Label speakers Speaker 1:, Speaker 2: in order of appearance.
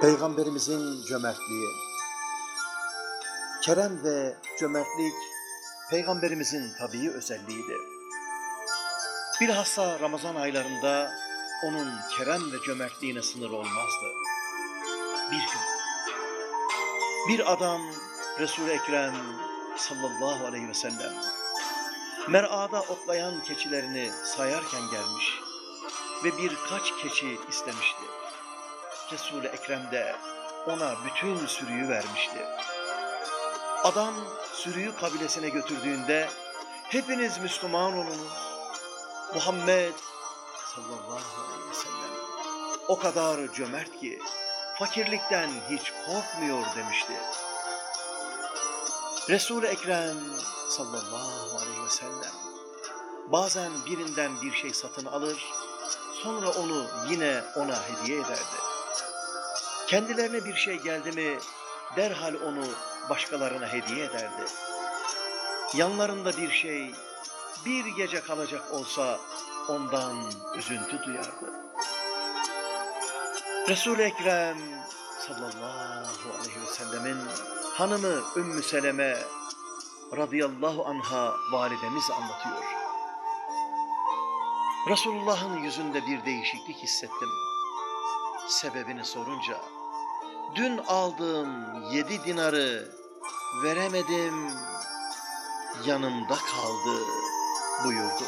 Speaker 1: Peygamberimizin cömertliği. Kerem ve cömertlik Peygamberimizin tabii özelliğidir. Bilhassa Ramazan aylarında onun kerem ve cömertliğine sınır olmazdı. Bir gün bir adam Resul-i Ekrem sallallahu aleyhi ve sellem mer'ada otlayan keçilerini sayarken gelmiş ve birkaç keçi istemişti. Resul-i Ekrem de ona bütün sürüyü vermişti. Adam sürüyü kabilesine götürdüğünde hepiniz Müslüman olunuz. Muhammed sallallahu aleyhi ve sellem o kadar cömert ki fakirlikten hiç korkmuyor demişti. Resul-i Ekrem sallallahu aleyhi ve sellem bazen birinden bir şey satın alır, sonra onu yine ona hediye ederdi. Kendilerine bir şey geldi mi derhal onu başkalarına hediye ederdi. Yanlarında bir şey bir gece kalacak olsa ondan üzüntü duyardı. Resul-i Ekrem sallallahu aleyhi ve sellemin hanımı Ümmü Seleme radıyallahu anha validemiz anlatıyor. Resulullah'ın yüzünde bir değişiklik hissettim. Sebebini sorunca, dün aldığım yedi dinarı veremedim, yanımda kaldı buyurdu.